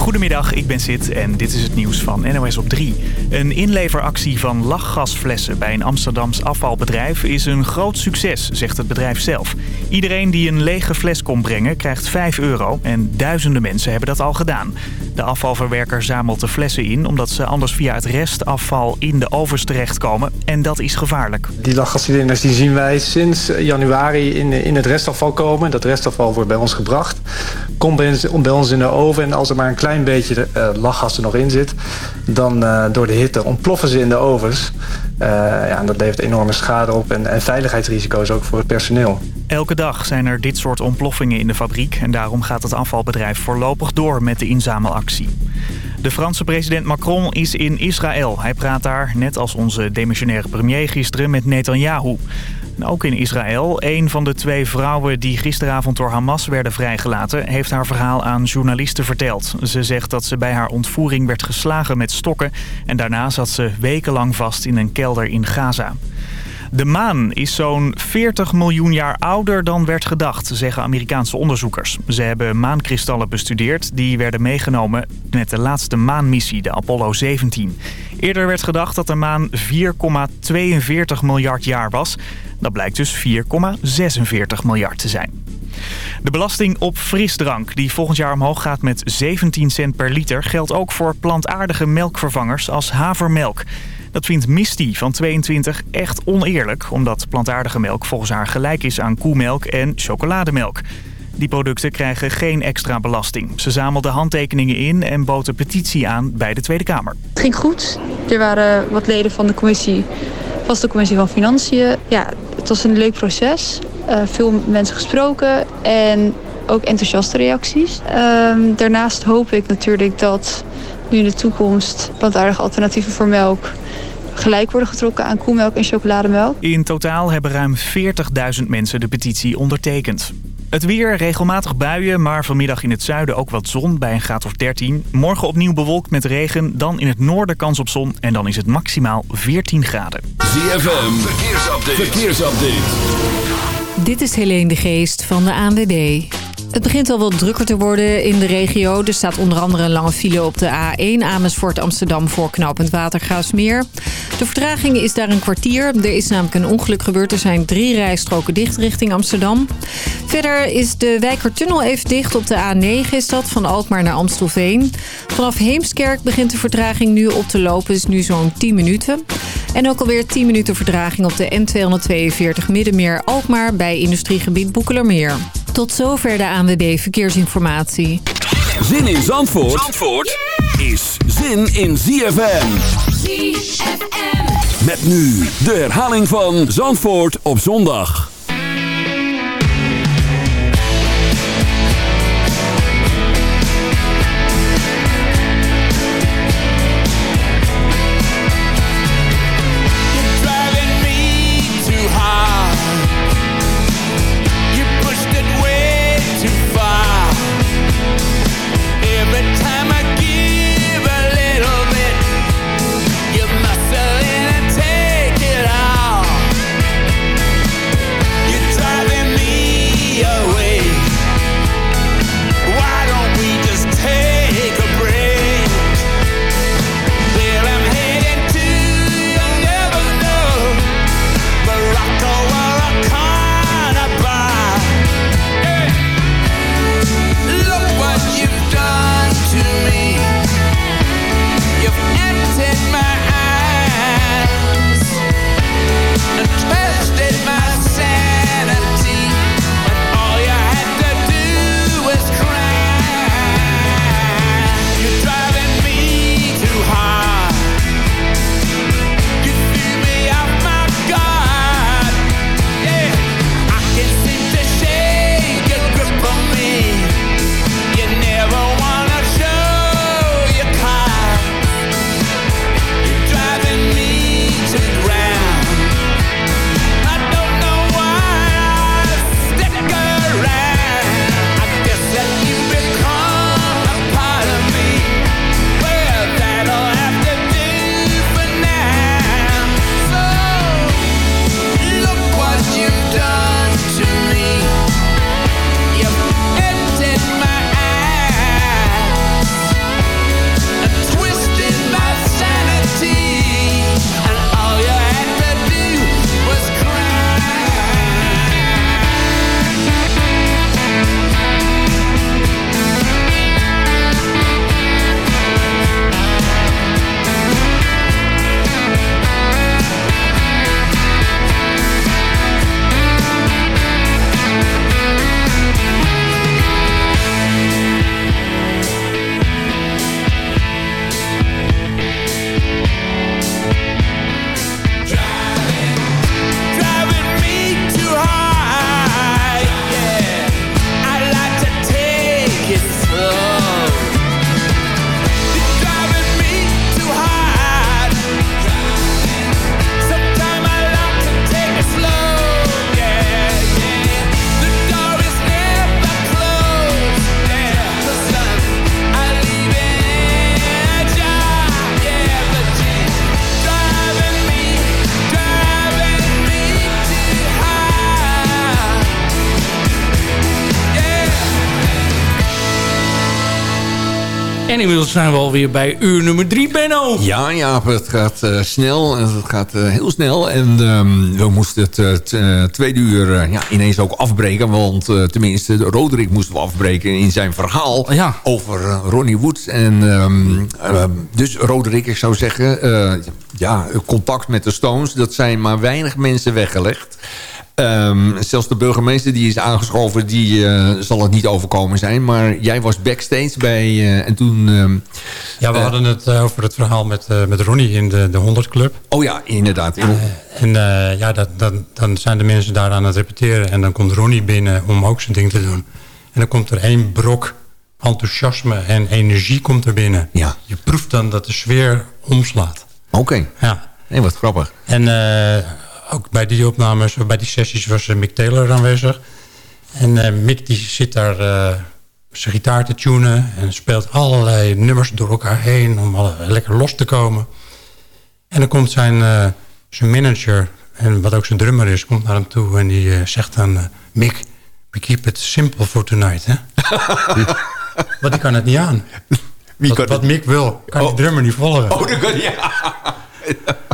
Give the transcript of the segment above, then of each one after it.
Goedemiddag, ik ben Sid en dit is het nieuws van NOS op 3. Een inleveractie van lachgasflessen bij een Amsterdams afvalbedrijf is een groot succes, zegt het bedrijf zelf. Iedereen die een lege fles komt brengen krijgt 5 euro en duizenden mensen hebben dat al gedaan. De afvalverwerker zamelt de flessen in omdat ze anders via het restafval in de ovens terechtkomen en dat is gevaarlijk. Die lachgascilinders die zien wij sinds januari in, in het restafval komen. Dat restafval wordt bij ons gebracht, komt bij ons in de oven en als er maar een klein beetje uh, lachgas er nog in zit... dan uh, door de hitte ontploffen ze in de ovens. Uh, ja, en dat levert enorme schade op en, en veiligheidsrisico's ook voor het personeel. Elke dag zijn er dit soort ontploffingen in de fabriek... en daarom gaat het afvalbedrijf voorlopig door met de inzamelactie. De Franse president Macron is in Israël. Hij praat daar, net als onze demissionaire premier gisteren, met Netanyahu. Ook in Israël. Een van de twee vrouwen die gisteravond door Hamas werden vrijgelaten... heeft haar verhaal aan journalisten verteld. Ze zegt dat ze bij haar ontvoering werd geslagen met stokken... en daarna zat ze wekenlang vast in een kelder in Gaza. De maan is zo'n 40 miljoen jaar ouder dan werd gedacht, zeggen Amerikaanse onderzoekers. Ze hebben maankristallen bestudeerd die werden meegenomen met de laatste maanmissie, de Apollo 17. Eerder werd gedacht dat de maan 4,42 miljard jaar was. Dat blijkt dus 4,46 miljard te zijn. De belasting op frisdrank, die volgend jaar omhoog gaat met 17 cent per liter... geldt ook voor plantaardige melkvervangers als havermelk. Dat vindt Misty van 22 echt oneerlijk... omdat plantaardige melk volgens haar gelijk is aan koemelk en chocolademelk. Die producten krijgen geen extra belasting. Ze zamelde handtekeningen in en bood een petitie aan bij de Tweede Kamer. Het ging goed. Er waren wat leden van de commissie, was de commissie van Financiën. Ja, het was een leuk proces. Uh, veel mensen gesproken en ook enthousiaste reacties. Uh, daarnaast hoop ik natuurlijk dat nu in de toekomst plantaardige alternatieven voor melk gelijk worden getrokken aan koemelk en chocolademelk. In totaal hebben ruim 40.000 mensen de petitie ondertekend. Het weer, regelmatig buien, maar vanmiddag in het zuiden ook wat zon bij een graad of 13. Morgen opnieuw bewolkt met regen, dan in het noorden kans op zon en dan is het maximaal 14 graden. ZFM, verkeersupdate. verkeersupdate. Dit is Helene de Geest van de ANWB. Het begint al wat drukker te worden in de regio. Er staat onder andere een lange file op de A1 Amersfoort Amsterdam voor knooppunt Watergraafsmeer. De vertraging is daar een kwartier. Er is namelijk een ongeluk gebeurd. Er zijn drie rijstroken dicht richting Amsterdam. Verder is de Wijkertunnel even dicht. Op de A9 is dat, van Alkmaar naar Amstelveen. Vanaf Heemskerk begint de vertraging nu op te lopen. is nu zo'n 10 minuten. En ook alweer 10 minuten vertraging op de N242 Middenmeer Alkmaar bij industriegebied Boekelermeer. Tot zover de ANWB Verkeersinformatie. Zin in Zandvoort, Zandvoort is zin in ZFM. ZFM. Met nu de herhaling van Zandvoort op zondag. En inmiddels zijn we alweer bij uur nummer drie, Benno. Ja, ja, het gaat uh, snel. Het gaat uh, heel snel. En um, we moesten het uh, tweede uur ja, ineens ook afbreken. Want tenminste, Roderick moesten we afbreken in zijn verhaal ja. over Ronnie Woods. En um, dus Roderick, ik zou zeggen, ja, contact met de Stones. Dat zijn maar weinig mensen weggelegd. Um, zelfs de burgemeester die is aangeschoven, die uh, zal het niet overkomen zijn. Maar jij was backstage bij... Uh, en toen... Um, ja, we uh, hadden het over het verhaal met, met Ronnie in de, de 100 Club. Oh ja, inderdaad. en ja, dat, dat, dan zijn de mensen daar aan het repeteren. En dan komt Ronnie binnen om ook zijn ding te doen. En dan komt er één brok enthousiasme en energie komt er binnen. Ja. Je proeft dan dat de sfeer omslaat. Oké. Okay. Ja. Nee, wat grappig. En ook bij die opnames, bij die sessies was Mick Taylor aanwezig. En uh, Mick die zit daar uh, zijn gitaar te tunen en speelt allerlei nummers door elkaar heen om lekker los te komen. En dan komt zijn, zijn manager, en wat ook zijn drummer is, komt naar hem toe en die zegt dan... Mick, we keep it simple for tonight, hè? Want die kan het niet aan. Wie wat, wat Mick wil, kan oh. die drummer niet volgen. Oh, dat kan ja.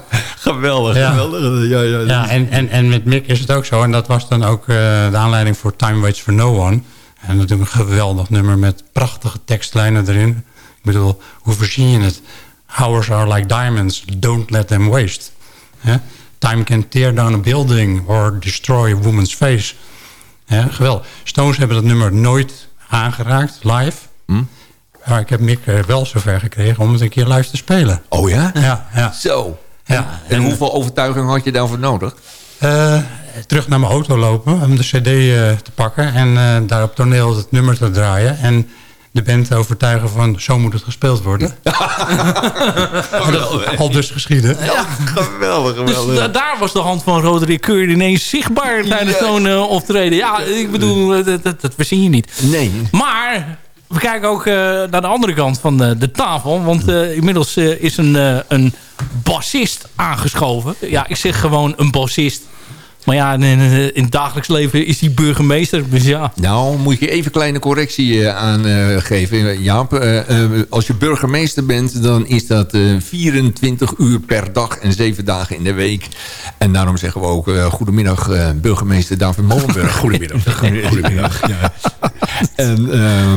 geweldig, ja. geweldig. Ja, ja, ja en, en, en met Mick is het ook zo. En dat was dan ook uh, de aanleiding voor Time Waits for No One. En natuurlijk een geweldig nummer met prachtige tekstlijnen erin. Ik bedoel, hoe voorzien je het? Hours are like diamonds, don't let them waste. Ja? Time can tear down a building or destroy a woman's face. Ja, geweldig. Stones hebben dat nummer nooit aangeraakt, live. Hm? Maar ik heb Mick wel zover gekregen om het een keer live te spelen. Oh ja? Ja. ja. Zo. Ja, en, en hoeveel overtuiging had je daarvoor nodig? Uh, terug naar mijn auto lopen om de cd uh, te pakken... en uh, daar op toneel het nummer te draaien... en de band te overtuigen van zo moet het gespeeld worden. Al dus geschieden. Ja, geweldig, geweldig. Dus daar was de hand van Roderick Keur ineens zichtbaar tijdens zo'n optreden. Ja, ik bedoel, dat, dat, dat verzin je niet. Nee. Maar we kijken ook uh, naar de andere kant van de, de tafel. Want uh, inmiddels is een, een bassist aangeschoven. Ja, ik zeg gewoon een bassist. Maar ja, in, in het dagelijks leven is hij burgemeester. Dus ja. Nou, moet je even een kleine correctie aangeven, Jaap. als je burgemeester bent, dan is dat 24 uur per dag en 7 dagen in de week. En daarom zeggen we ook goedemiddag, burgemeester David Molenburg. goedemiddag. goedemiddag. Ja. En, uh,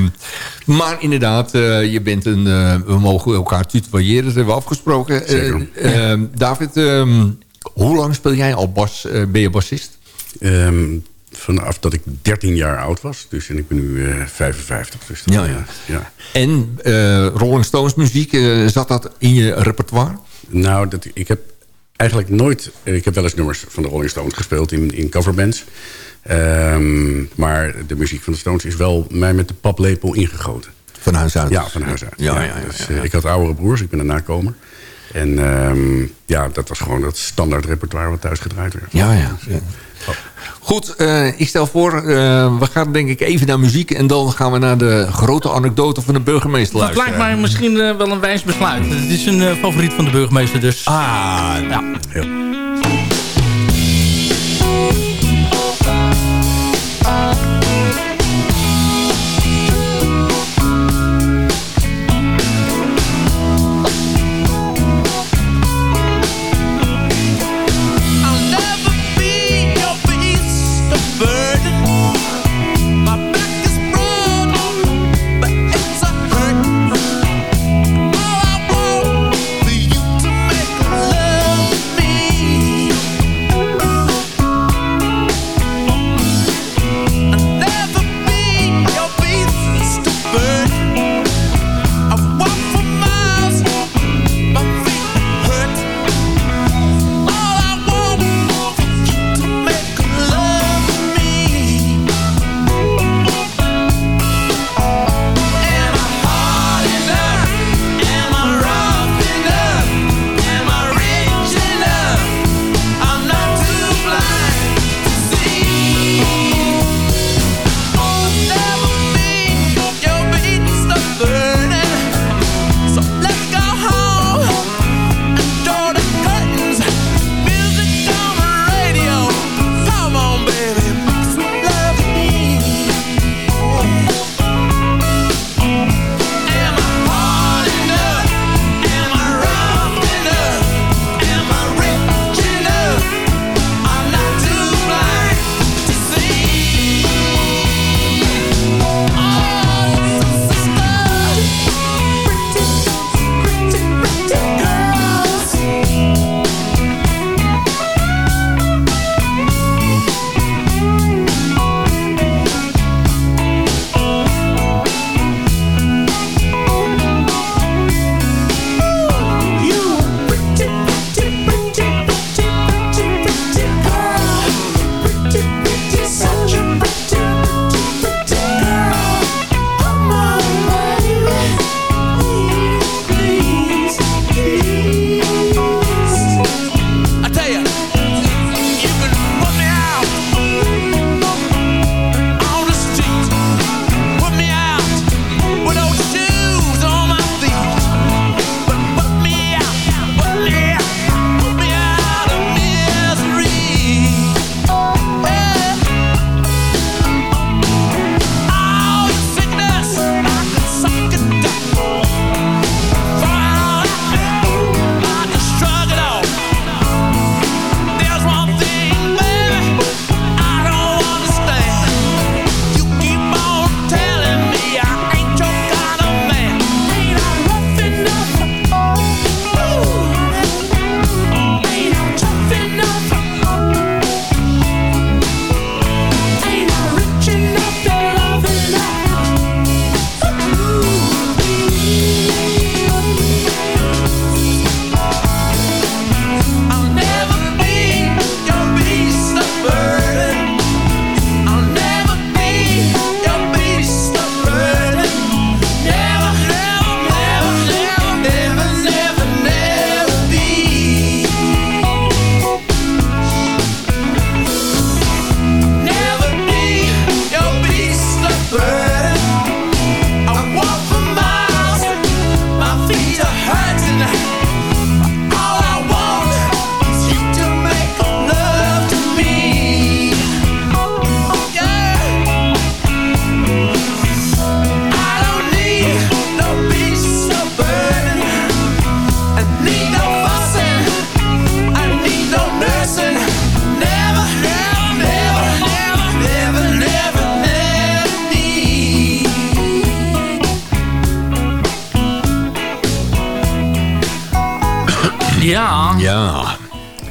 maar inderdaad, uh, je bent een, uh, we mogen elkaar tutoyeren, dat hebben we afgesproken. Zeker. David, um, hoe lang speel jij al bas? ben je bassist? Um, vanaf dat ik 13 jaar oud was. Dus en ik ben nu 55. Dus ja, ja. ja. En Rolling Stones muziek, zat dat in je repertoire? Nou, dat, ik heb eigenlijk nooit... Ik heb wel eens nummers van de Rolling Stones gespeeld in, in coverbands. Um, maar de muziek van de Stones is wel mij met de paplepel ingegoten. Van huis uit? Ja, van huis uit. Ja, ja, ja, dus, uh, ik had oudere broers, ik ben een nakomer. En um, ja, dat was gewoon het standaard repertoire wat thuis gedraaid werd. Ja, ja. Goed, uh, ik stel voor, we gaan denk ik even naar muziek... en dan gaan we naar de grote anekdote van de burgemeester Dat lijkt mij misschien wel een wijs besluit. Het is een favoriet van de burgemeester, dus... Ah, ja. Heel. Ja.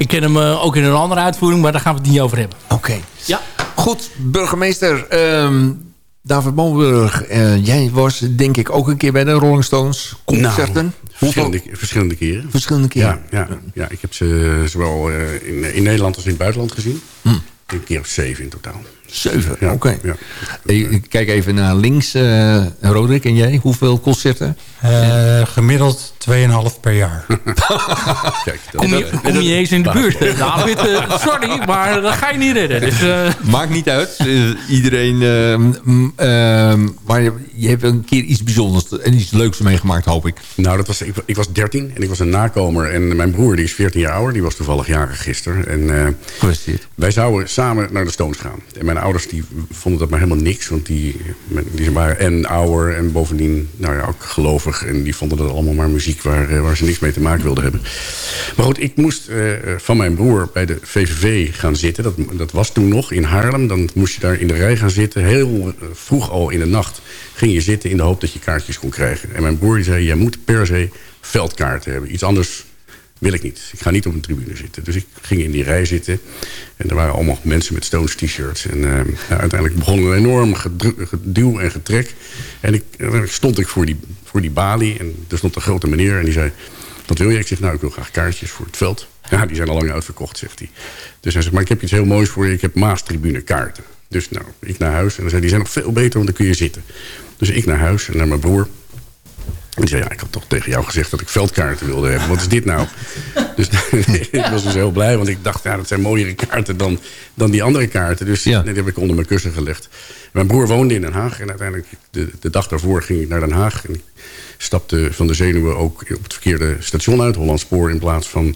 Ken hem eh, ook in een andere uitvoering, maar daar gaan we het niet over hebben. Oké. Ja. Goed, burgemeester ehm, David Molenburg. eh, jij was denk ik ook een keer bij de Rolling Stones concerten. Nou, verschillende, verschillende keren. Verschillende keren? Ja, ja, ja, ik heb ze zowel eh, in, in Nederland als in het buitenland gezien. Een keer of zeven in totaal. Zeven, Ja, oké. ja. Hey, Ik kijk even naar links. eh Roderick en jij, hoeveel concerten? Eh, gemiddeld 2,5 per jaar. Kijk, dat- Kom je, kom je eens in de buurt, eh, David? Eh, sorry, maar dat ga je niet redden. Dus, eh, Maakt niet uit. Iedereen... ehm, mm, ehm, maar je, je hebt een keer iets bijzonders en iets leuks meegemaakt, hoop ik. Nou, dat was, ik, ik was 13 en ik was een nakomer. En mijn broer, die is 14 jaar ouder, die was toevallig jarig gisteren. En eh, wij zouden samen naar de Stones gaan. En mijn ouders die vonden dat maar helemaal niks. Want die, die waren en ouder en bovendien nou ja, ook gelovig. En die vonden dat allemaal maar muziek waar, eh, waar ze niks mee te maken wilden hebben. Maar goed, ik moest eh, van mijn broer bij de VVV gaan zitten. Dat, dat was toen nog in Haarlem. Dan moest je daar in de rij gaan zitten. Heel eh, vroeg al in de nacht ging je zitten in de hoop dat je kaartjes kon krijgen. En mijn broer zei, jij moet per se veldkaarten hebben. Iets anders wil ik niet. Ik ga niet op een tribune zitten. Dus ik ging in die rij zitten. En er waren allemaal mensen met Stones t-shirts. En eh, uiteindelijk begon een enorm geduw en getrek. En ik, uiteindelijk stond ik voor die, voor die balie. En er stond een grote meneer. En die zei, wat wil je? Ik zeg, nou, ik wil graag kaartjes voor het veld. Ja, die zijn al lang uitverkocht, zegt hij. Dus hij zegt, maar ik heb iets heel moois voor je. Ik heb Maastribune kaarten. Dus nou, ik naar huis. En dan zei die zijn nog veel beter, want dan kun je zitten. Dus ik naar huis en naar mijn broer. En die zei, ja, ik had toch tegen jou gezegd dat ik veldkaarten wilde hebben. Wat is dit nou? Dus ik was dus heel blij, want ik dacht, ja, dat zijn mooiere kaarten dan, dan die andere kaarten. Dus Ja. die heb ik onder mijn kussen gelegd. Mijn broer woonde in Den Haag en uiteindelijk de, de dag daarvoor ging ik naar Den Haag. En ik stapte van de zenuwen ook op het verkeerde station uit, Hollandspoor, in plaats van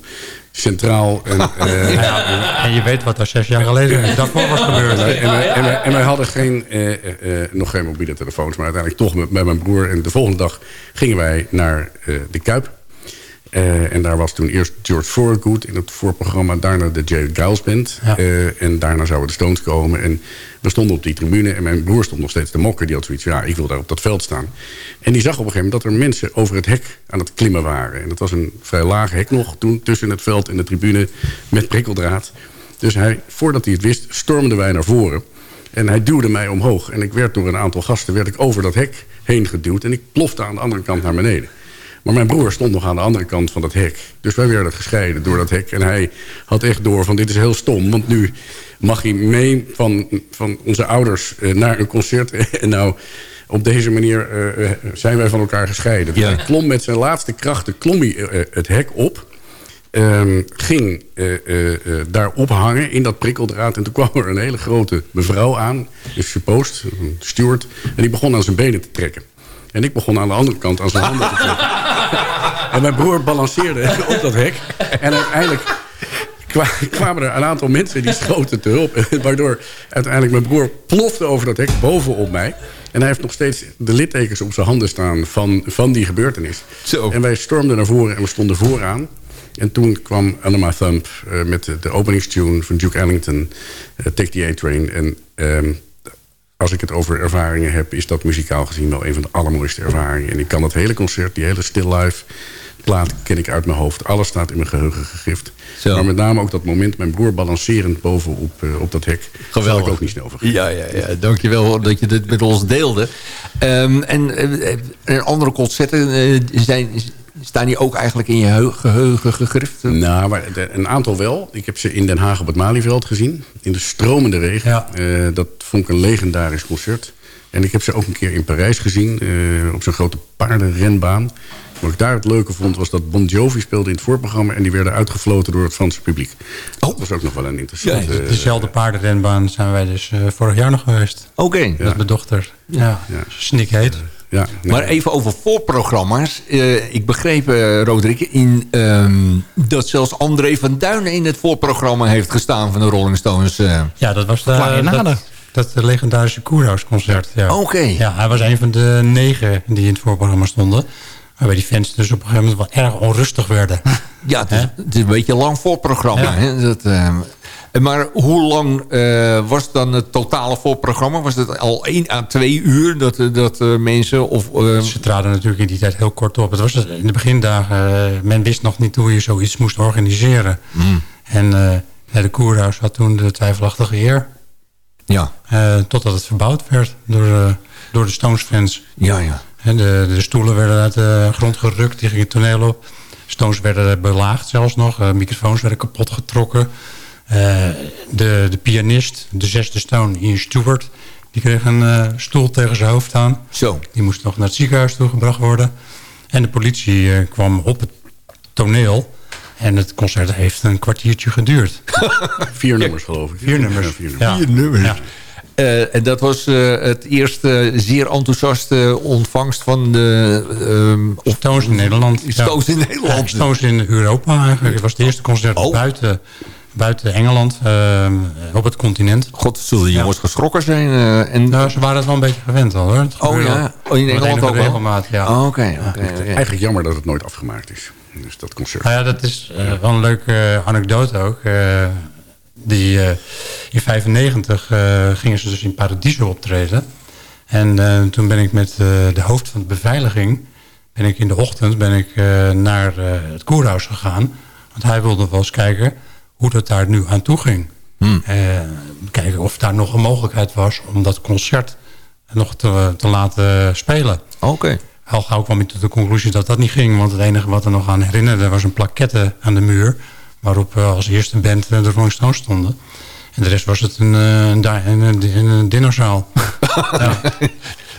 Centraal. En, eh, En je weet wat er zes jaar geleden daarvoor was gebeurd. en, wij, en, en wij hadden geen, eh, eh, nog geen mobiele telefoons, maar uiteindelijk toch met, met mijn broer. En de volgende dag gingen wij naar eh, de Kuip. Eh, en daar was toen eerst George Thorogood in het voorprogramma. Daarna de J. Giles Band. Ja. Eh, en daarna zouden de Stones komen. En we stonden op die tribune. En mijn broer stond nog steeds te mokken. Die had zoiets ja, ik wil daar op dat veld staan. En die zag op een gegeven moment dat er mensen over het hek aan het klimmen waren. En dat was een vrij laag hek nog toen tussen het veld en de tribune met prikkeldraad. Dus hij, voordat hij het wist, stormden wij naar voren. En hij duwde mij omhoog. En ik werd door een aantal gasten werd ik over dat hek heen geduwd. En ik plofte aan de andere kant naar beneden. Maar mijn broer stond nog aan de andere kant van dat hek. Dus wij werden gescheiden door dat hek. En hij had echt door van dit is heel stom. Want nu mag hij mee van, van onze ouders eh, naar een concert. En nou, op deze manier eh, eh, zijn wij van elkaar gescheiden. Dus Ja. hij klom met zijn laatste krachten klom hij, het hek op. Ehm, ging eh, eh, daar ophangen in dat prikkeldraad. En toen kwam er een hele grote mevrouw aan. Een suppost, een steward. En die begon aan zijn benen te trekken. En ik begon aan de andere kant aan zijn handen te trekken. En mijn broer balanceerde op dat hek. En uiteindelijk kwa- kwamen er een aantal mensen die schoten te hulp. Waardoor uiteindelijk mijn broer plofte over dat hek bovenop mij. En hij heeft nog steeds de littekens op zijn handen staan van, van die gebeurtenis. Zo. En wij stormden naar voren en we stonden vooraan. En toen kwam Anima Thump eh, met de, de openingstune van Duke Ellington, eh, Take the A-Train. En ehm, als ik het over ervaringen heb, is dat muzikaal gezien wel een van de allermooiste ervaringen. En ik kan dat hele concert, die hele still live plaat, ken ik uit mijn hoofd. Alles staat in mijn geheugen gegrift. Zo. Maar met name ook dat moment, mijn broer balancerend bovenop uh, op dat hek. Geweldig. Zal ik ook niet snel vergeten. Ja, ja, ja. dankjewel dat je dit met ons deelde. Um, en uh, andere concerten uh, zijn, staan die ook eigenlijk in je geheugen gegrift? Nou, maar een aantal wel. Ik heb ze in Den Haag op het Malieveld gezien. In de stromende regen. Ja. Uh, dat vond ik een legendarisch concert. En ik heb ze ook een keer in Parijs gezien. Uh, op zo'n grote paardenrenbaan. Wat ik daar het leuke vond, was dat Bon Jovi speelde in het voorprogramma... en die werden uitgefloten door het Franse publiek. Oh. Dat was ook nog wel een interessant... Ja, dezelfde paardenrenbaan zijn wij dus uh, vorig jaar nog geweest. Oké. Okay. Met mijn dochter. Ja, ja. snik heet. Ja, nee. Maar even over voorprogramma's. Uh, ik begreep, uh, Roderick, in, um, dat zelfs André van Duinen in het voorprogramma heeft gestaan van de Rolling Stones. Uh, ja, dat was de, dat, dat legendarische Koerhuisconcert. Ja. Oké. Okay. Ja, hij was een van de negen die in het voorprogramma stonden. Waarbij die fans dus op een gegeven moment wel erg onrustig werden. Ja, het is, het is een beetje een lang voorprogramma. Hè? Dat, uh, maar hoe lang uh, was dan het totale voorprogramma? Was het al 1 à 2 uur dat, dat uh, mensen... Of, Ze traden natuurlijk in die tijd heel kort op. Het was in de begindagen, men wist nog niet hoe je zoiets moest organiseren. Mm. En de Koerhuis had toen de twijfelachtige eer. Ja. totdat het verbouwd werd door, door de Stones fans. Ja, ja. De, de stoelen werden uit de grond gerukt, die gingen het toneel op. Stones werden belaagd zelfs nog. Uh, microfoons werden kapot getrokken. Uh, de, de pianist, de zesde Stone, Ian Stewart... die kreeg een uh, stoel tegen zijn hoofd aan. Zo. Die moest nog naar het ziekenhuis toegebracht worden. En de politie kwam op het toneel... En het concert heeft een kwartiertje geduurd. vier nummers geloof ik. Vier nummers. Ja, vier nummers. Ja. Vier nummers. Ja. Uh, en dat was uh, het eerste zeer enthousiaste ontvangst van de... Uh, Stones in Nederland. Stones in Nederland. Ja, Stones in Europa eigenlijk. Het was het eerste concert oh. buiten, buiten Engeland, ehm, op het continent. God, zullen de jongens ja. geschrokken zijn? en... Nou, ze waren het wel een beetje gewend al hoor. oh ja, oh, in Engeland ook regelmaat, ja. Oh, okay, okay. Eigenlijk jammer dat het nooit afgemaakt is. Dus dat concert. Nou ja, dat is wel een leuke anekdote ook die, uh, in 95 uh, gingen ze dus in Paradiso optreden. En uh, toen ben ik met de hoofd van de beveiliging... ben ik in de ochtend ben ik, naar het koerhuis gegaan. Want hij wilde wel eens kijken hoe dat daar nu aan toe ging. Hmm. kijken of daar nog een mogelijkheid was om dat concert nog te, te laten spelen. Oké. Okay. Al gauw kwam ik tot de conclusie dat dat niet ging. Want het enige wat er nog aan herinnerde was een plaquette aan de muur waarop als eerste band uh, de Rolling Stones stonden. En de rest was het een, uh, een, een, een, een dinnerzaal. ja.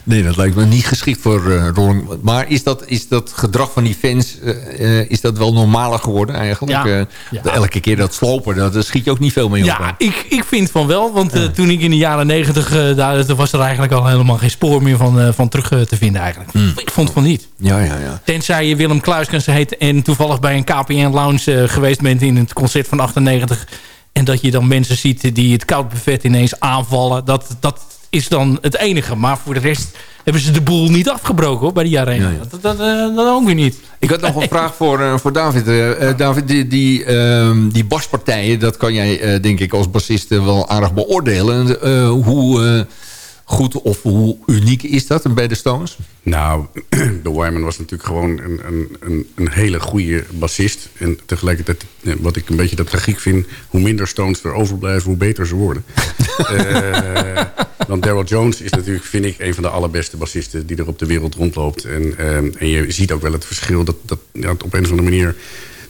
Nee, dat lijkt me niet geschikt voor uh, Rolling. Maar is dat, is dat gedrag van die fans uh, is dat wel normaler geworden eigenlijk? Ja. Ja. Elke keer dat slopen, dat, schiet je ook niet veel mee op. Ja, ik, ik vind van wel. Want toen ik in de jaren negentig... daar was er eigenlijk al helemaal geen spoor meer van, van terug te vinden eigenlijk. Mm. Ik vond van niet. Ja, ja, ja. Tenzij je Willem Kluiskens heet... en toevallig bij een KPN Lounge geweest bent... in het concert van 98... En dat je dan mensen ziet die het koud buffet ineens aanvallen. Dat, dat is dan het enige. Maar voor de rest hebben ze de boel niet afgebroken hoor, bij de jaren ja, ja. Dat, dat, dat, dat, ook weer niet. Ik had nog een vraag voor, uh, voor David. Uh, David, die, die, uh, die baspartijen, dat kan jij denk ik als bassist wel aardig beoordelen. hoe goed of hoe uniek is dat bij de Stones? Nou, de Wyman was natuurlijk gewoon een, een, een, hele goede bassist. En tegelijkertijd, wat ik een beetje de tragiek vind... hoe minder Stones er overblijven, hoe beter ze worden. uh, want Daryl Jones is natuurlijk, vind ik... een van de allerbeste bassisten die er op de wereld rondloopt. En, uh, en je ziet ook wel het verschil dat, dat ja, op een of andere manier...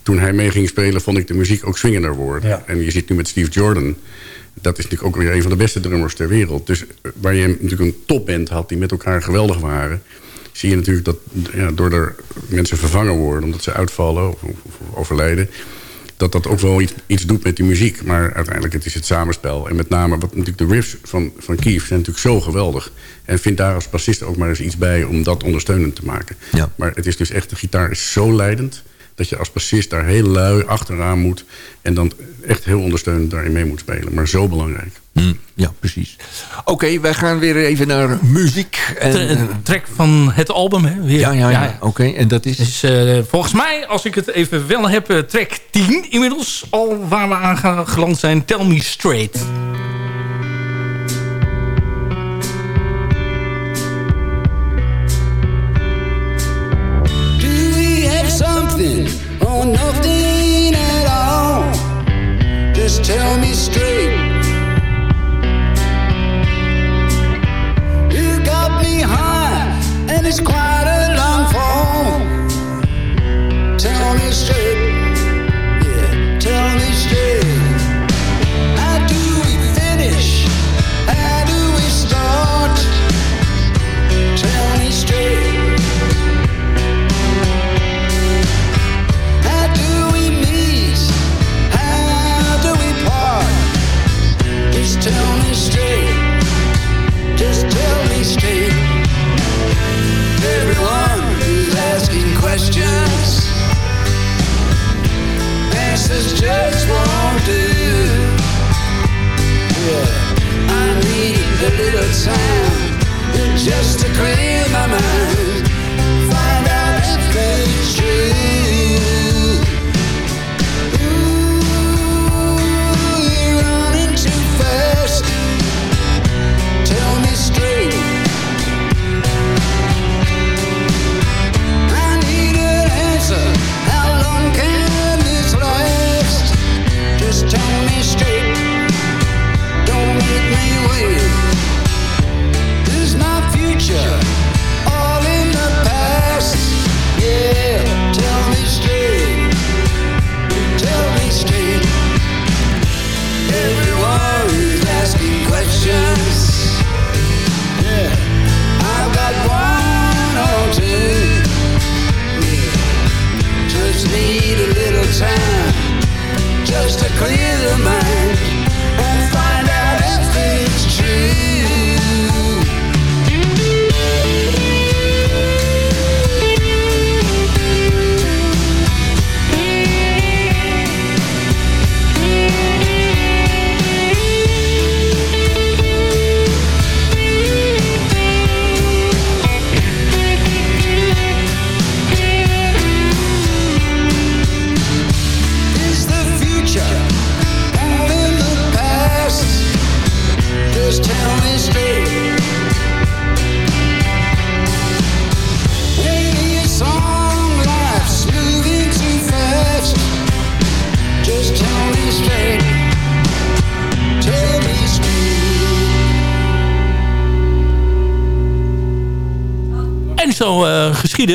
toen hij mee ging spelen, vond ik de muziek ook swingender worden. Ja. En je ziet nu met Steve Jordan dat is natuurlijk ook weer een van de beste drummers ter wereld. Dus eh, waar je natuurlijk een topband had die met elkaar geweldig waren... zie je natuurlijk dat ja, doordat mensen vervangen worden... omdat ze uitvallen of, of, overlijden... dat dat ook wel iets, iets, doet met die muziek. Maar uiteindelijk het is het samenspel. En met name wat, natuurlijk de riffs van, van Keith zijn natuurlijk zo geweldig. En vind daar als bassist ook maar eens iets bij om dat ondersteunend te maken. Ja. Maar het is dus echt, de gitaar is zo leidend dat je als bassist daar heel lui achteraan moet... en dan echt heel ondersteunend daarin mee moet spelen. Maar zo belangrijk. Mm, ja, precies. Oké, wij gaan weer even naar muziek. En, een track van het album, hè? Weer. Ja, ja, ja. ja. Oké, en dat is... Dus, uh, volgens mij, als ik het even wel heb, uh, track 10 inmiddels. Al waar we aan geland zijn. Tell Me Straight. a little time just to clear my mind.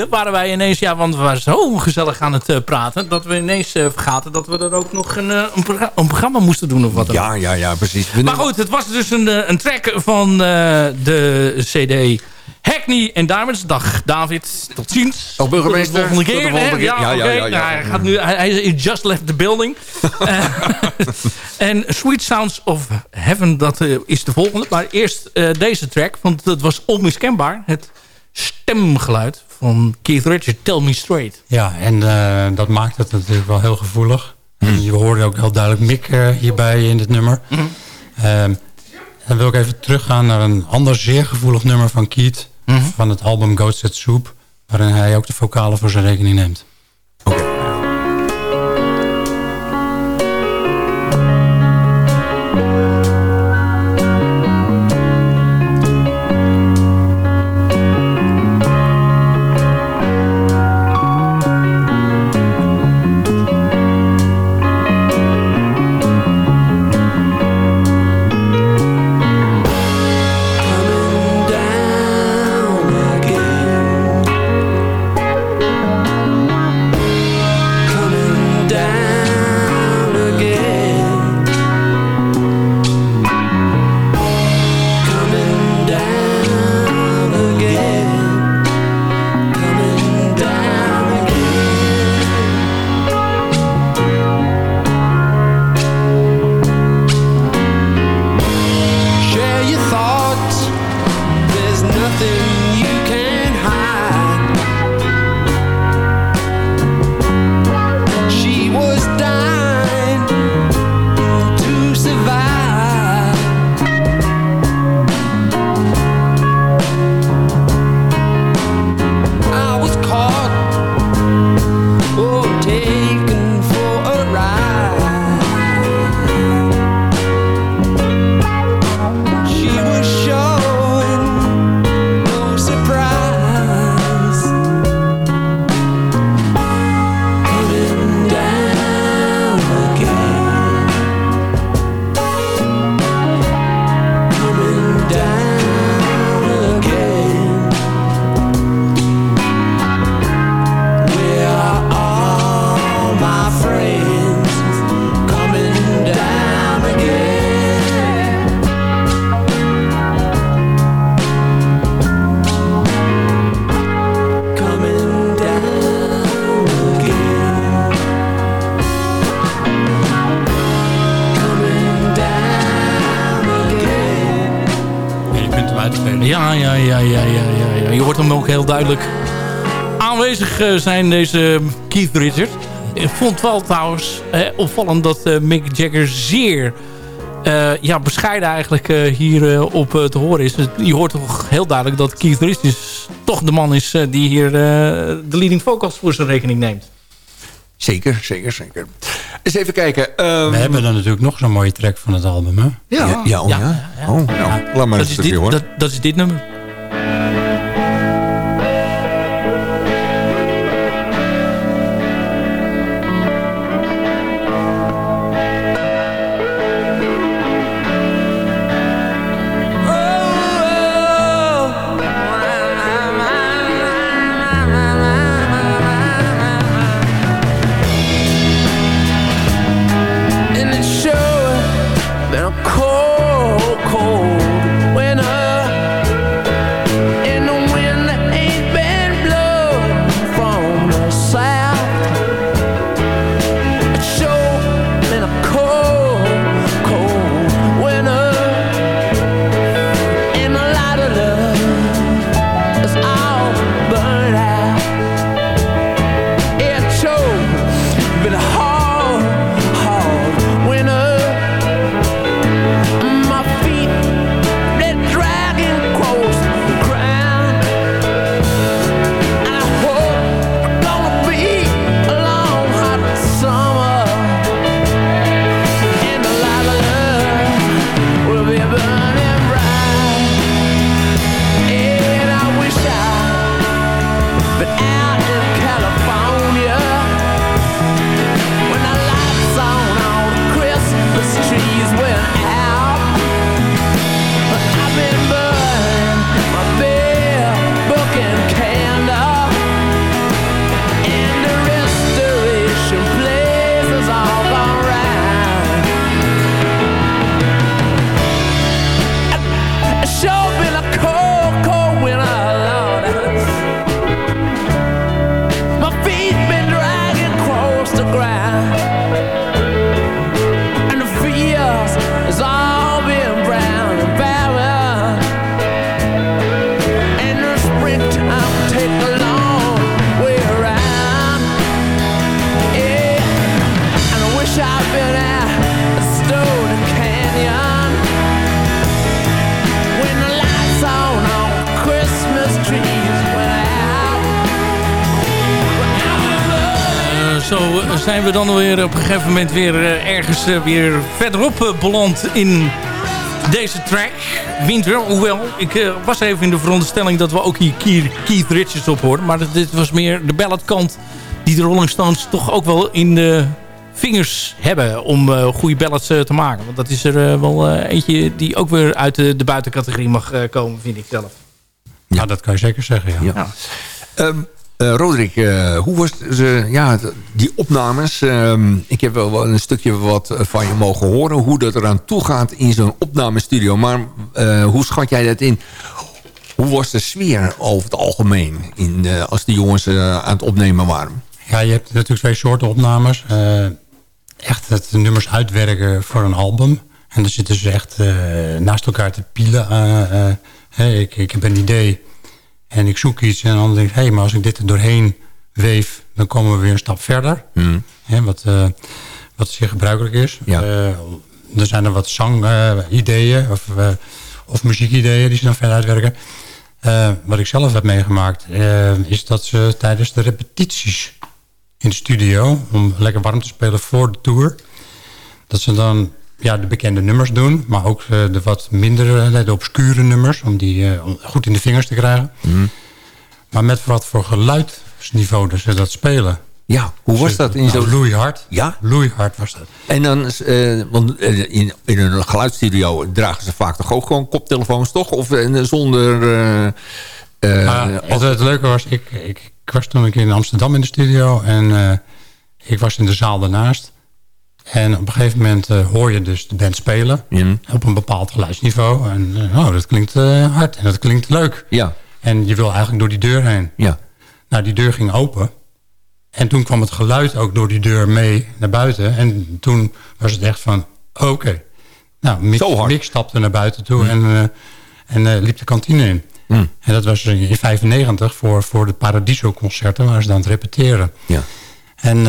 Waren wij ineens, ja, want we waren zo gezellig aan het uh, praten, dat we ineens uh, vergaten dat we er ook nog een, een, programma, een, programma moesten doen of wat dan Ja, ja, ja, precies. Maar goed, het was dus een, een track van de CD Hackney en Diamonds. Dag David, tot ziens. Dag burgemeester. Tot de volgende keer. Volgende keer. Ja, ja, ja, ja, hij, gaat nu, hij is just left the building. en Sweet Sounds of Heaven, dat is de volgende. Maar eerst deze track, want dat was onmiskenbaar. Het stemgeluid van Keith Richards, Tell Me Straight. Ja, en uh, dat maakt het natuurlijk wel heel gevoelig. Mm. Je hoorde ook heel duidelijk Mick uh, hierbij in dit nummer. Mm. Dan wil ik even teruggaan naar een ander zeer gevoelig nummer van Keith... Mm. van het album Goat Set Soup... waarin hij ook de vocalen voor zijn rekening neemt. Duidelijk aanwezig eh, zijn, deze Keith Richards. Ik vond wel trouwens eh, opvallend dat uh, Mick Jagger zeer uh, ja, bescheiden eigenlijk uh, hier op te horen is. Je hoort toch heel duidelijk dat Keith Richards toch de man is die hier de leading vocals voor zijn rekening neemt. Zeker, zeker, zeker. Eens even kijken. Um... We hebben dan natuurlijk nog zo'n mooie track van het album, hè? Ja, ja, ja, oh, ja. ja, ja. Oh, nou, laat maar eens dit, hoor. Dat, dat is dit nummer. Moment weer ergens weer verderop beland in deze track. Winter, hoewel, ik was even in de veronderstelling dat we ook hier Keith Richards op hoorden. Maar dit was meer de balladkant die de Rolling Stones toch ook wel in de vingers hebben om uh, goede ballads te maken. Want dat is er wel eentje die ook weer uit de, de buitencategorie mag komen, vind ik zelf. Ja, dat kan je zeker zeggen, ja. ja. Um, uh, Roderick, uh, hoe was ze, ja, die opnames? Uh, ik heb wel een stukje wat van je mogen horen... hoe dat eraan toe gaat in zo'n opnamestudio. Maar hoe schat jij dat in? Hoe was de sfeer over het algemeen... In, als die jongens aan het opnemen waren? Ja, je hebt natuurlijk twee soorten opnames. echt het nummers uitwerken voor een album. En dan zitten ze echt naast elkaar te pielen. Ik, ik heb een idee en ik zoek iets en dan denk ik... hé, hey, maar als ik dit er doorheen weef... dan komen we weer een stap verder. Hmm. wat, uh, wat zeer gebruikelijk is. Ja. Uh, er zijn er wat zangideeën uh, of, of muziekideeën... die ze dan verder uitwerken. wat ik zelf heb meegemaakt... is dat ze tijdens de repetities in de studio... om lekker warm te spelen voor de tour... dat ze dan ja, de bekende nummers doen. Maar ook uh, de wat minder, uh, de obscure nummers. Om die uh, goed in de vingers te krijgen. Mm. Maar met wat voor geluidsniveau ze dat spelen. Ja, hoe was dat? In nou, loeihard. Ja? Loeihard was dat. En dan, want in, in een geluidsstudio dragen ze vaak toch ook gewoon koptelefoons, toch? Of zonder... Uh, het, het, leuke was, ik, ik, ik, was toen ik in Amsterdam in de studio en ik was in de zaal daarnaast. En op een gegeven moment uh, hoor je dus de band spelen. Op een bepaald geluidsniveau. En uh, oh, dat klinkt uh, hard en dat klinkt leuk. Ja. En je wil eigenlijk door die deur heen. Ja. Nou, die deur ging open. En toen kwam het geluid ook door die deur mee naar buiten. En toen was het echt van, oké. Nou, Mick, Mick, stapte naar buiten toe en, en liep de kantine in. Mm. En dat was in 95 voor, voor de Paradiso-concerten... waar ze dan aan het repeteren. Ja. En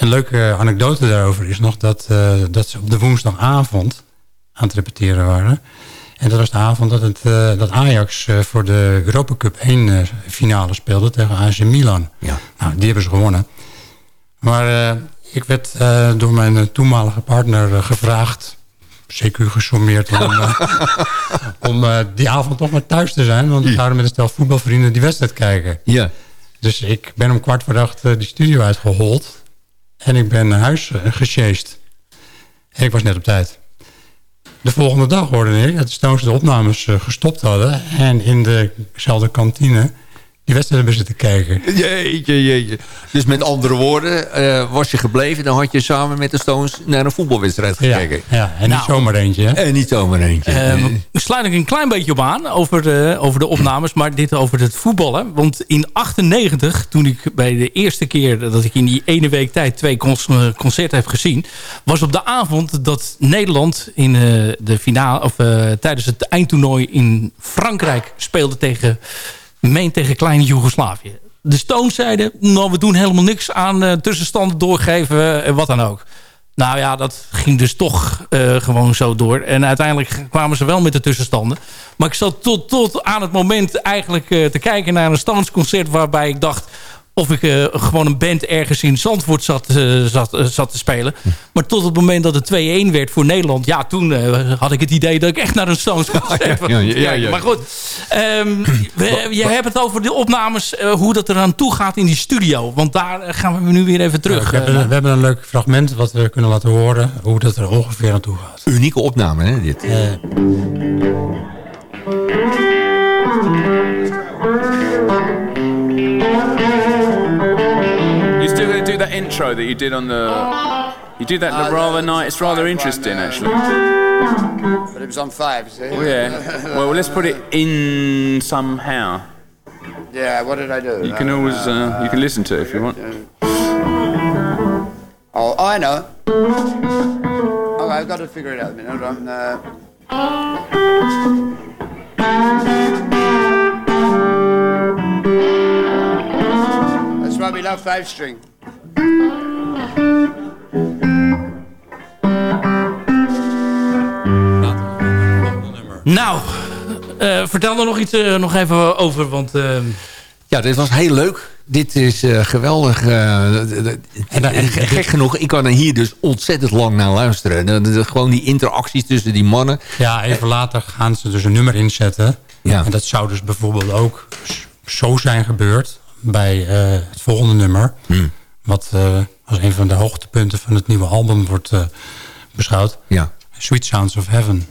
een leuke anekdote daarover is nog dat, uh, dat ze op de woensdagavond aan het repeteren waren. En dat was de avond dat, het, uh, dat Ajax uh, voor de Europa Cup 1 finale speelde tegen AC Milan. Ja. Nou, die hebben ze gewonnen. Maar ik werd door mijn toenmalige partner gevraagd, CQ gesommeerd, om, om die avond toch maar thuis te zijn. Want we zouden met een stel voetbalvrienden die wedstrijd kijken. Ja. Dus ik ben om kwart voor acht die studio uitgehold. En ik ben naar huis uh, gesjeest. En ik was net op tijd. De volgende dag hoorde ik dat de de opnames uh, gestopt hadden. En in dezelfde kantine die wedstrijd hebben zitten kijken. Jeetje, jeetje. Dus met andere woorden, uh, was je gebleven... dan had je samen met de Stones naar een voetbalwedstrijd gekeken. Ja, ja en niet nou, zomaar eentje. Hè? En niet zomaar eentje. Uh, sluit ik een klein beetje op aan over de, over de opnames... maar dit over het voetballen. Want in 98, toen ik bij de eerste keer... dat ik in die ene week tijd twee concerten heb gezien... was op de avond dat Nederland in uh, de finale... of tijdens het eindtoernooi in Frankrijk speelde tegen meen tegen kleine Joegoslavië. De Stones zeiden, nou we doen helemaal niks aan uh, tussenstanden doorgeven en wat dan ook. Nou ja, dat ging dus toch uh, gewoon zo door. En uiteindelijk kwamen ze wel met de tussenstanden. Maar ik zat tot, tot aan het moment eigenlijk te kijken naar een Stones concert... waarbij ik dacht, of ik uh, gewoon een band ergens in Zandvoort zat, uh, zat, uh, zat te spelen. Maar tot het moment dat het 2-1 werd voor Nederland... ja, toen had ik het idee dat ik echt naar een Stones concert ja, ja, ja, Maar goed, um, we, je hebt het over de opnames... hoe dat eraan toe gaat in die studio. Want daar gaan we nu weer even terug. we, hebben, we hebben een leuk fragment wat we kunnen laten horen... hoe dat er ongeveer aan toe gaat. Unieke opname, hè, dit? That intro that you did on the. You did that uh, rather night. It's rather interesting, one, actually. But it was on five, see? Oh, yeah. well, let's put it in somehow. Yeah. What did I do? You can uh, always uh, you can listen to it if you want. Oh, I know. Okay, I've got to figure it out a minute. I'm, That's why we love five string. Nou, uh, vertel er nog iets uh, nog even over, want... Uh, Ja, dit was heel leuk. Dit is uh, geweldig. Uh, en, en, gek genoeg, ik kan er hier dus ontzettend lang naar luisteren. De, de, gewoon die interacties tussen die mannen. Ja, even later gaan ze dus een nummer inzetten. Ja. En dat zou dus bijvoorbeeld ook zo zijn gebeurd bij uh, het volgende nummer. Hmm. Wat als een van de hoogtepunten van het nieuwe album wordt beschouwd. Ja. Sweet Sounds of Heaven.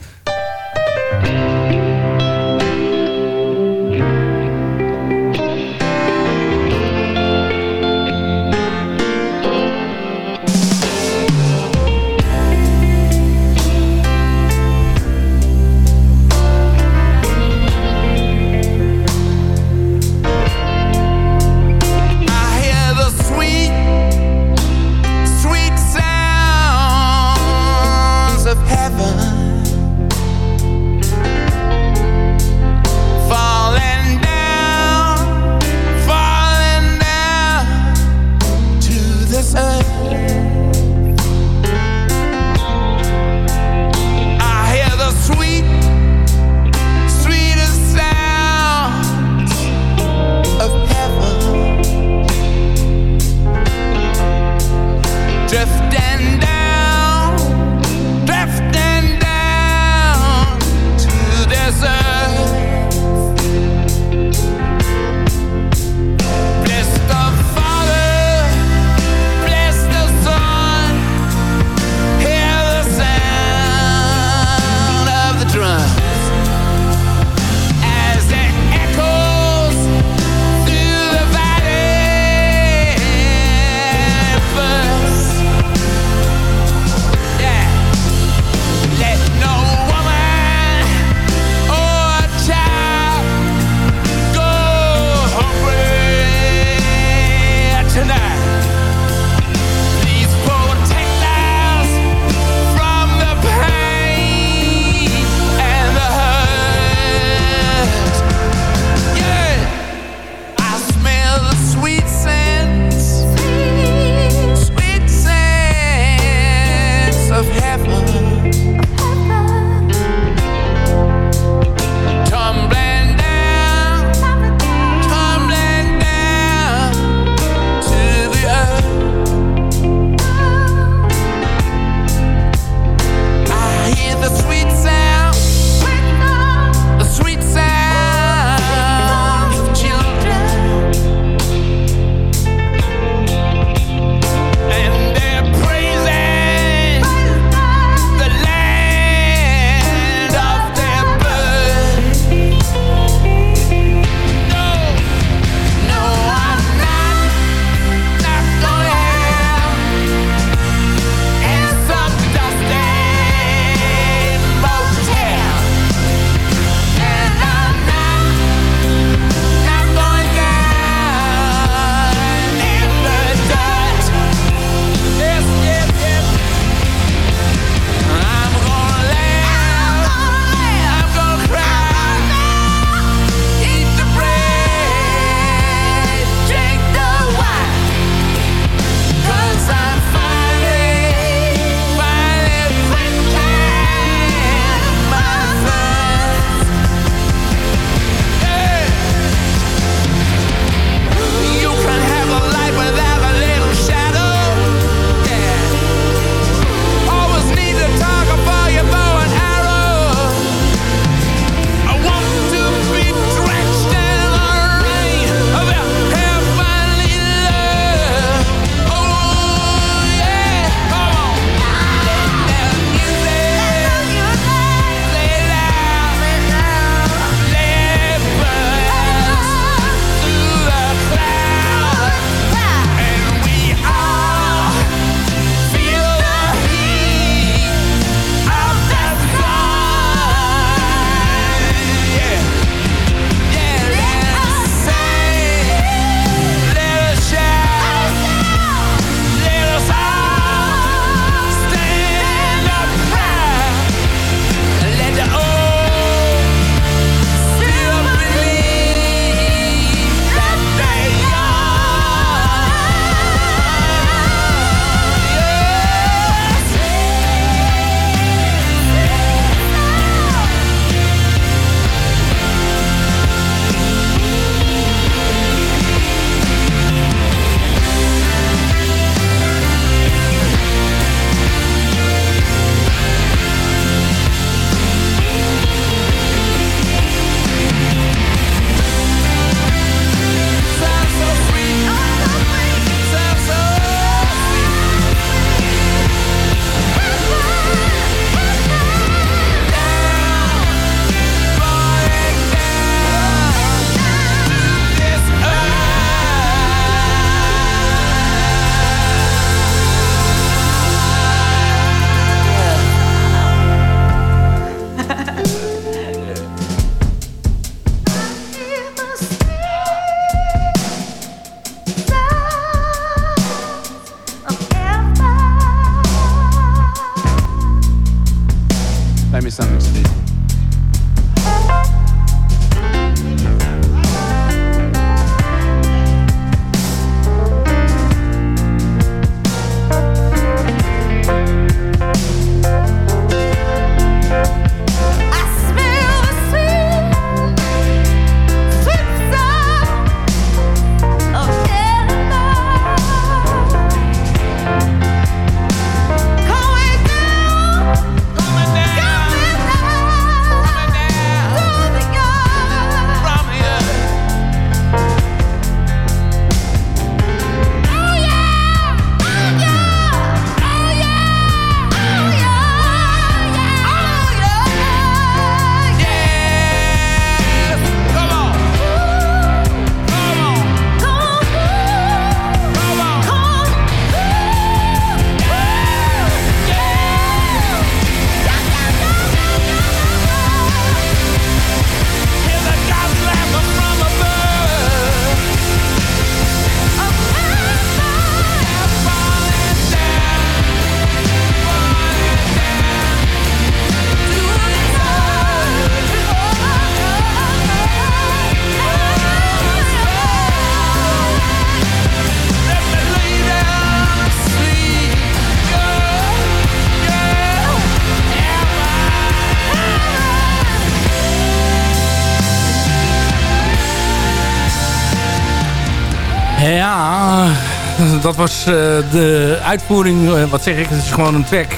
Dat was uh, de uitvoering. Uh, wat zeg ik? Het is gewoon een track.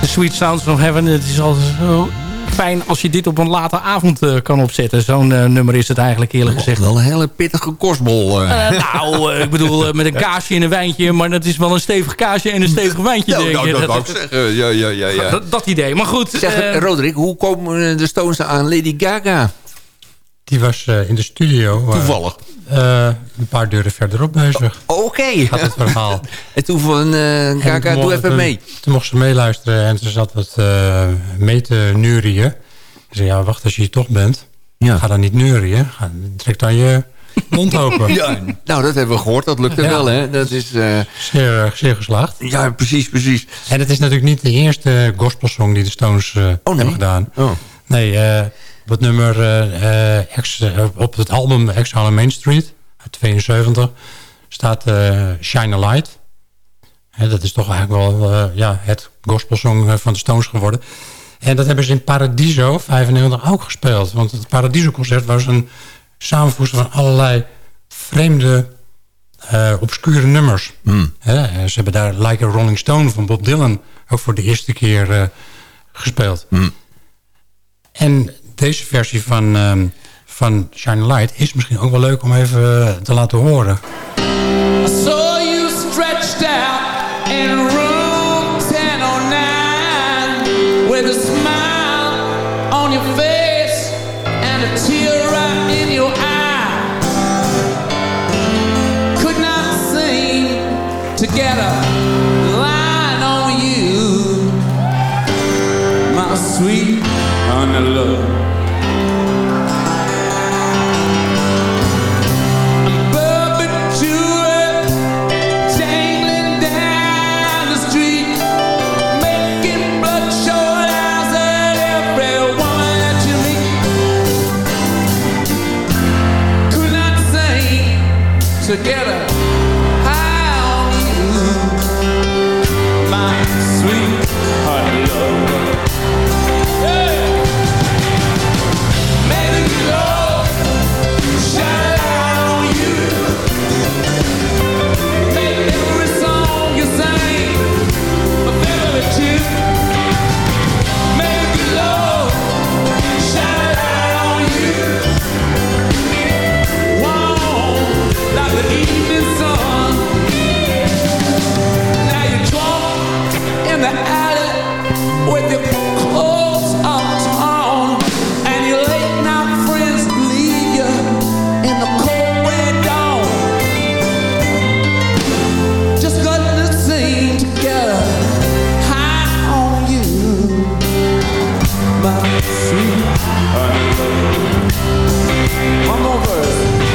The Sweet Sounds of Heaven. Het is altijd zo fijn als je dit op een late avond uh, kan opzetten. Zo'n nummer is het eigenlijk eerlijk gezegd. Wel een hele pittige kostbol. nou, ik bedoel met een kaasje en een wijntje. Maar dat is wel een stevig kaasje en een stevig wijntje. Nou, denk nou, dat wou ik zeggen. Ja, ja, ja, ja. Dat, dat idee. Maar goed. Zeg, Roderick, hoe komen de Stones aan Lady Gaga? Die was uh, in de studio. Toevallig. Uh, een paar deuren verderop bezig. Oké. Okay. Had het verhaal. en toen van uh, Gaga, doe even mee. Toen mocht ze meeluisteren en ze zat wat mee te neurien. Ze zei, ja, wacht, als je hier toch bent, ja. ga dan niet neurien. Ga, trek dan je mond open. ja, nou, dat hebben we gehoord. Dat lukte ja. wel, hè. Dat is... Zeer, zeer geslaagd. Ja, precies, precies. En het is natuurlijk niet de eerste gospelsong die de Stones oh, nee? hebben gedaan. Oh. Nee, op het nummer uh, ex, uh, op het album Exile on Main Street uit 72 staat Shine a Light. He, dat is toch eigenlijk wel ja, het gospelsong van de Stones geworden. En dat hebben ze in Paradiso 95 ook gespeeld. Want het Paradiso concert was een samenvoeging van allerlei vreemde obscure nummers. Mm. He, ze hebben daar Like a Rolling Stone van Bob Dylan ook voor de eerste keer gespeeld. Mm. En deze versie van, um, van Shine Light is misschien ook wel leuk om even uh, te laten horen. Sweet honey. One more.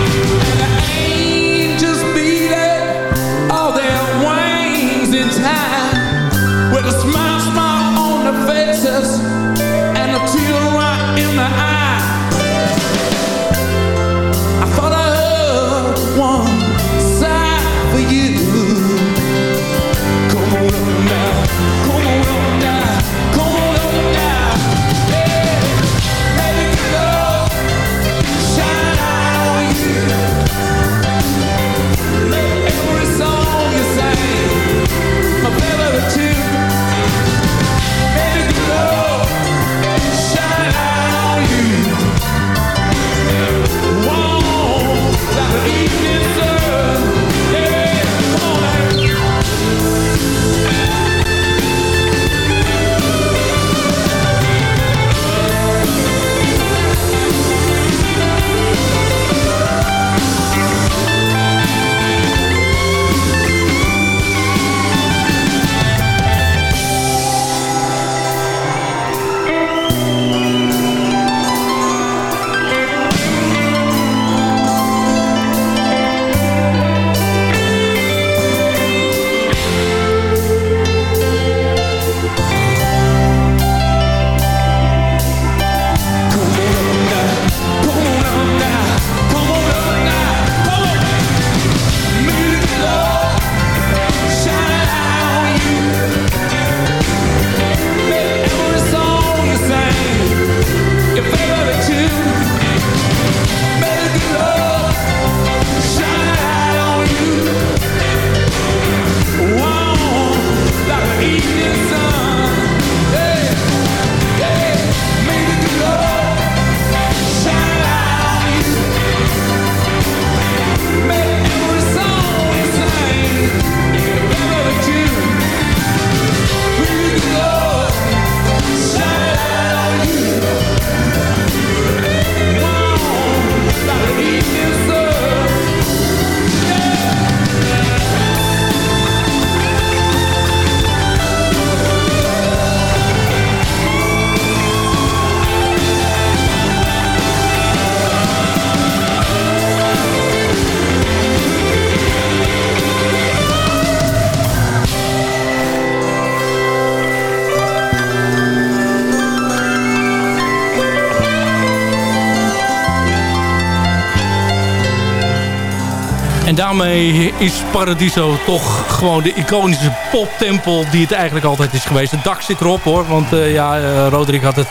Daarmee is Paradiso toch gewoon de iconische poptempel die het eigenlijk altijd is geweest. Het dak zit erop hoor, want uh, ja, uh, Roderick had het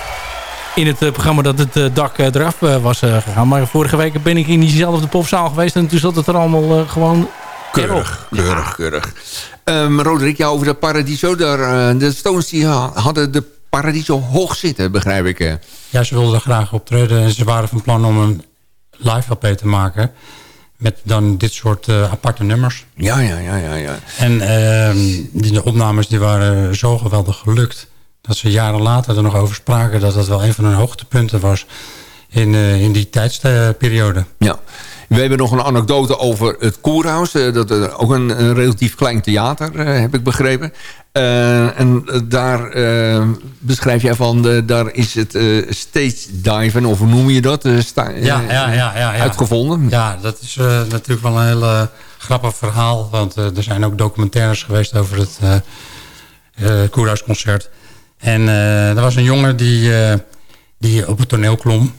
in het programma dat het dak eraf was gegaan. Maar vorige week ben ik in diezelfde popzaal geweest en toen zat het er allemaal gewoon Keurig, keurig, keurig. Um, Roderick, ja, over de Paradiso. Daar, de Stones die hadden de Paradiso hoog zitten, begrijp ik. Ja, ze wilden graag optreden en ze waren van plan om een live LP te maken. Met dan dit soort uh, aparte nummers. Ja, ja, ja, ja. ja. En uh, die de opnames die waren zo geweldig gelukt. Dat ze jaren later er nog over spraken dat dat wel een van hun hoogtepunten was. In, uh, in die tijdsperiode. Ja. We hebben nog een anekdote over het Koerhuis. Uh, dat ook een, een, relatief klein theater, heb ik begrepen. Uh, en daar beschrijf jij van, daar is het stage diven, of hoe noem je dat? ja, ja, ja, ja, ja, Uitgevonden. Ja, dat is natuurlijk wel een heel grappig verhaal. Want er zijn ook documentaires geweest over het Koerhuisconcert. En er was een jongen die, die op het toneel klom.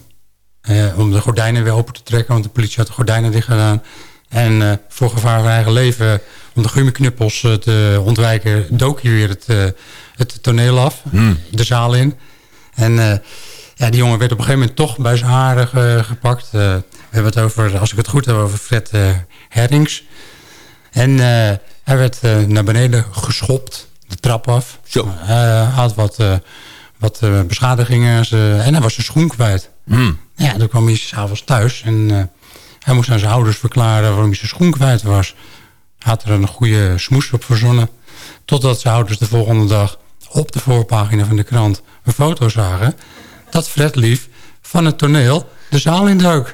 Uh, om de gordijnen weer open te trekken, want de politie had de gordijnen dicht gedaan. En uh, voor gevaar van eigen leven, om de gummiknuppels uh, te ontwijken, dook hij weer het, het toneel af, hmm. de zaal in. En ja, die jongen werd op een gegeven moment toch bij zijn haren gepakt. we hebben het over, als ik het goed heb, over Fred Herrings. En hij werd naar beneden geschopt, de trap af. Zo. Hij had wat, wat beschadigingen en hij was zijn schoen kwijt. Hmm. Ja, toen kwam hij s'avonds thuis en uh, hij moest aan zijn ouders verklaren waarom hij zijn schoen kwijt was. Had er een goede smoes op verzonnen. Totdat zijn ouders de volgende dag op de voorpagina van de krant een foto zagen... dat Fred Lief van het toneel de zaal induik.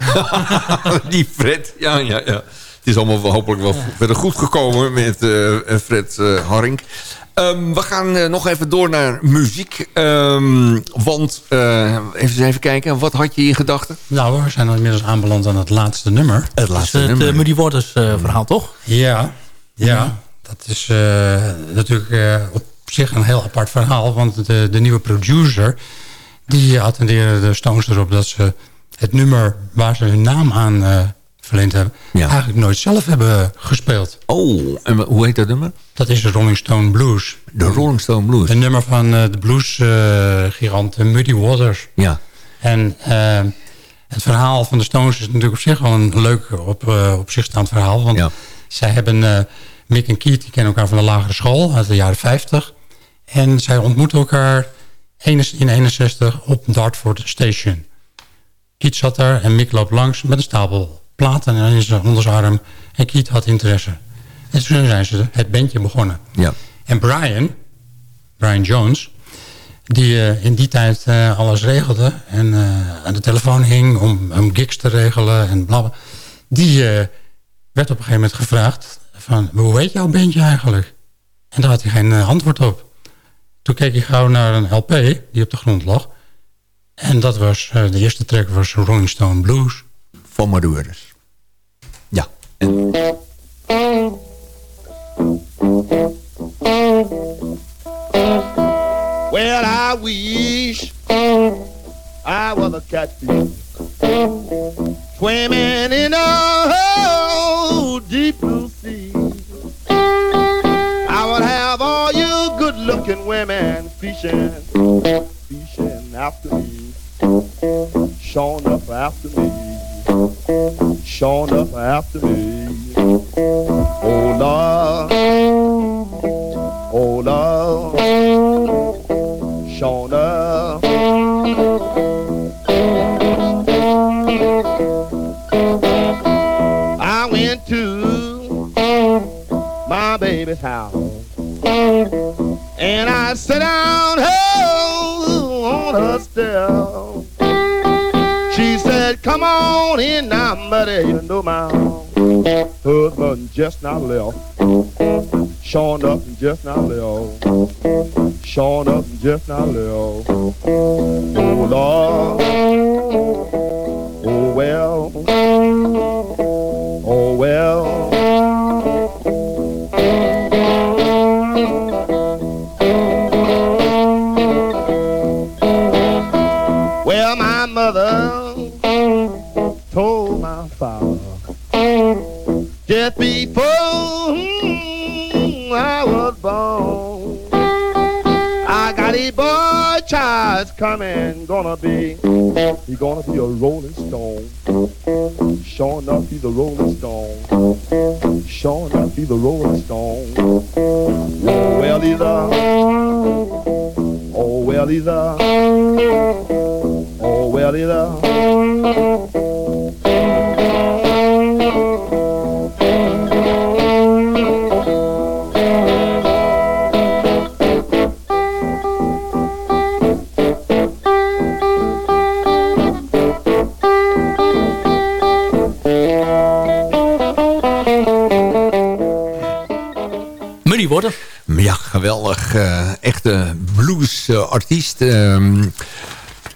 Die Fred, ja, ja, ja. Het is allemaal hopelijk wel verder goed gekomen met uh, Fred uh, Harink. Um, we gaan uh, nog even door naar muziek. Um, want, uh, even, even kijken, wat had je in gedachten? Nou, we zijn inmiddels aanbeland aan het laatste nummer. Het laatste het, nummer. Het Muddy Waters uh, verhaal, toch? Ja, ja. Dat is natuurlijk op zich een heel apart verhaal. Want de, de nieuwe producer, die attendeerde de Stones erop dat ze het nummer waar ze hun naam aan verleend hebben... Ja. eigenlijk nooit zelf hebben gespeeld. Oh, en hoe heet dat nummer? Dat is de Rolling Stone Blues. De Rolling Stone Blues. Een nummer van uh, de bluesgigant uh, Muddy Waters. Ja. En uh, het verhaal van de Stones is natuurlijk op zich wel een leuk op, op zich staand verhaal. Want ja. zij hebben, Mick en Keith, die kennen elkaar van de lagere school uit de jaren 50. En zij ontmoeten elkaar in 61 op Dartford Station. Keith zat daar en Mick loopt langs met een stapel platen in zijn onderarm. En Keith had interesse. En toen zijn ze het bandje begonnen. Ja. En Brian, Brian Jones, die uh, in die tijd uh, alles regelde... en uh, aan de telefoon hing om, om gigs te regelen en bla, die werd op een gegeven moment gevraagd... van hoe weet jouw bandje eigenlijk? En daar had hij geen antwoord op. Toen keek hij gauw naar een LP die op de grond lag... En dat was, de eerste track was Rolling Stone Blues. Van Madoers. Well, I wish I was a catfish swimming in a deep blue sea. I would have all you good-looking women fishing, fishing after me, showing up after me, showing up after me. Oh Lord, oh Lord, Shona. I went to my baby's house and I sat down oh, on her step. Said, "Come on in now, buddy, you know my." Husband just now left. Showing up and just now left. Showing up and just now left. Oh Lord. roll. Bluesartiest. Ehm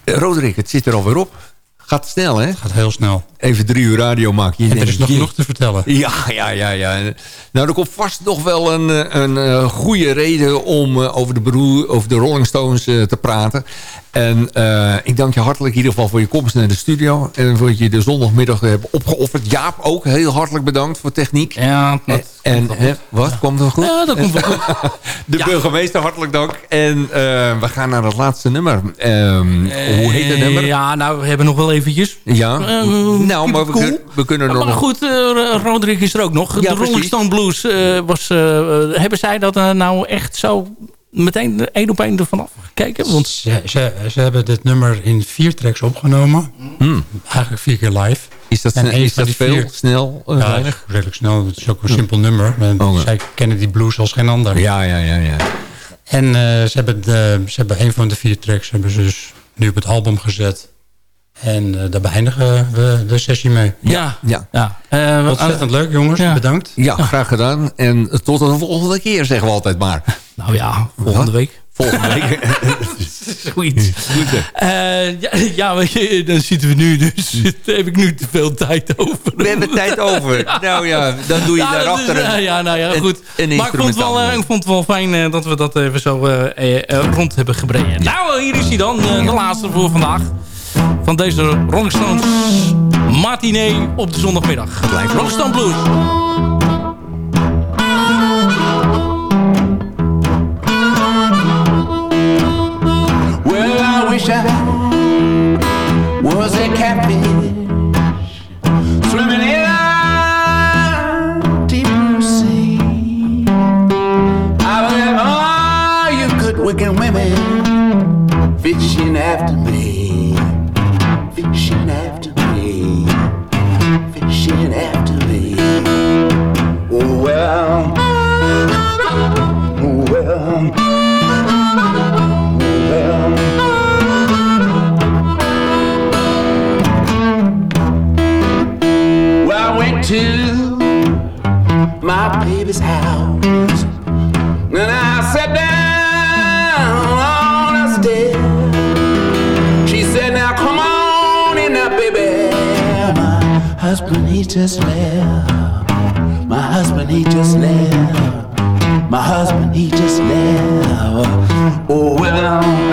Roderick, het zit er alweer op. Gaat snel, hè? Gaat heel snel. Even drie uur radio maken. Je En er is nog genoeg te Ja, ja, ja, ja. Nou, er komt vast nog wel een, een, eh, goede reden om eh, over, de broer, over de Rolling Stones eh, te praten. En ik dank je hartelijk in ieder geval voor je komst naar de studio. En voor dat je de zondagmiddag hebt opgeofferd. Jaap ook heel hartelijk bedankt voor techniek. Ja, dat en, hè, wat? Komt het goed? Ja, dat komt wel goed. De burgemeester, hartelijk dank. En we gaan naar het laatste nummer. Ehm, hoe heet het nummer? Ja, nou, we hebben nog wel eventjes. Ja, nou, maar we, cool. kun- we kunnen er Maar nog... goed, Roderick is er ook nog. Ja, de Rolling. Stone Blues eh, was... eh, eh, hebben zij dat eh, nou echt zo meteen één op één ervan afgekeken? Want Ze, ze, ze hebben dit nummer in vier tracks opgenomen. Eigenlijk vier keer live. Is dat, En is dat veel? vier- Snel? eh, Ja, weinig? redelijk snel. Het is ook een simpel nummer. En Oh, ja. Zij kennen die blues als geen ander. Ja, ja, ja, ja. En eh, ze, hebben de, ze hebben een van de vier tracks hebben ze dus nu op het album gezet. En eh, daar beëindigen we de sessie mee. ja, Ja. ja. Eh, Ontzettend leuk jongens, Ja. bedankt. Ja, graag gedaan. En tot de volgende keer, zeggen we altijd maar. nou ja, volgende Wat? week. Volgende week. Zoiets. Eh, ja, ja, dan zitten we nu, dus heb ik nu te veel tijd over. We hebben tijd over. Nou ja, dan doe je Ja, daarachter een, ja, ja, nou ja, goed. een maar ik vond, het wel, ik vond het wel fijn eh, dat we dat even zo rond hebben gebreden. Nou, hier is hij dan, de laatste voor vandaag. Van deze Rolling Stones matinee op de zondagmiddag. Rolling Stone Blues. Well, I wish I was a catfish swimming in a deep blue sea. I have all you good looking women fishing after me, Well, well. Well, well, I went to my baby's house and I sat down on a step. She said, Now come on in now, baby. My husband, he just left. Husband, he just left. My husband, he just left. Oh. Well,